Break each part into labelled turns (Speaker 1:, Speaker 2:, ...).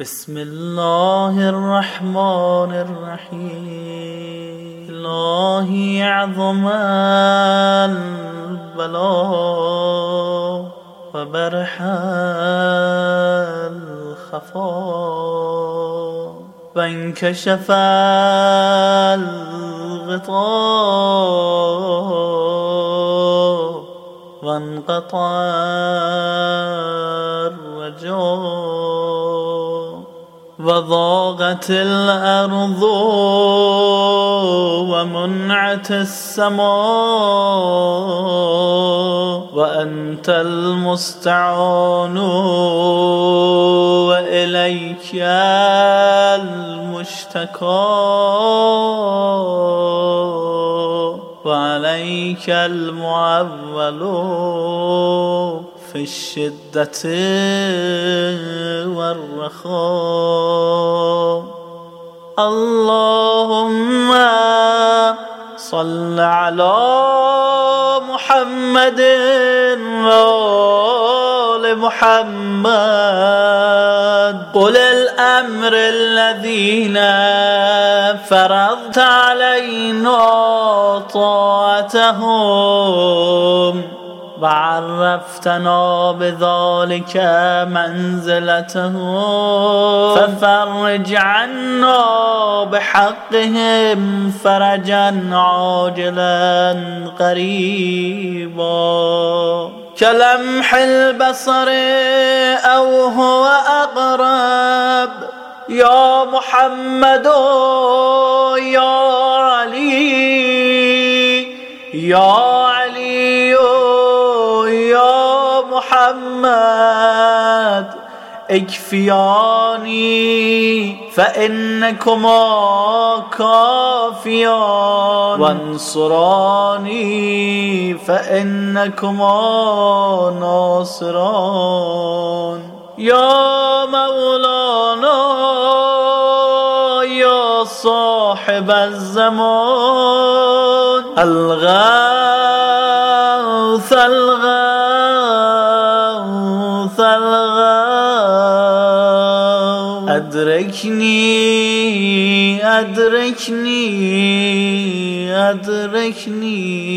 Speaker 1: بسم الله الرحمن الرحيم. إلهي أعظم البلاء وبرح الخفاء. وانكشف الغطاء وانقطع الرجاء. وضاقت الأرض ومنعت السماء وأنت المستعان وإليك المشتكى وعليك المعول. في الشدة والرخاء. اللهم صل على محمد وآل محمد. قل الأمر الذين فرضت علينا طاعتهم. وعرفتنا بذلك منزلته. ففرج عنا بحقهم فرجا عاجلا قريبا. كلمح البصر أو هو أقرب يا محمد يا علي يا محمد اكفياني فإنكما كافيان وانصراني فإنكما ناصران. يا مولانا يا صاحب الزمان. الغوث الغوث أدركني أدركني أدركني.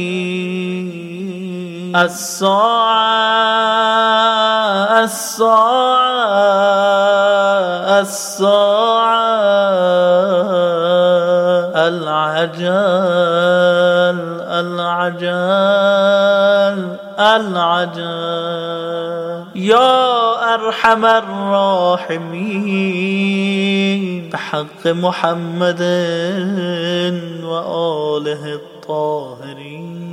Speaker 1: الساعة الساعة الساعة. العجل العجل العجل. يا أرحم الراحمين. بحق محمد وآله الطاهرين.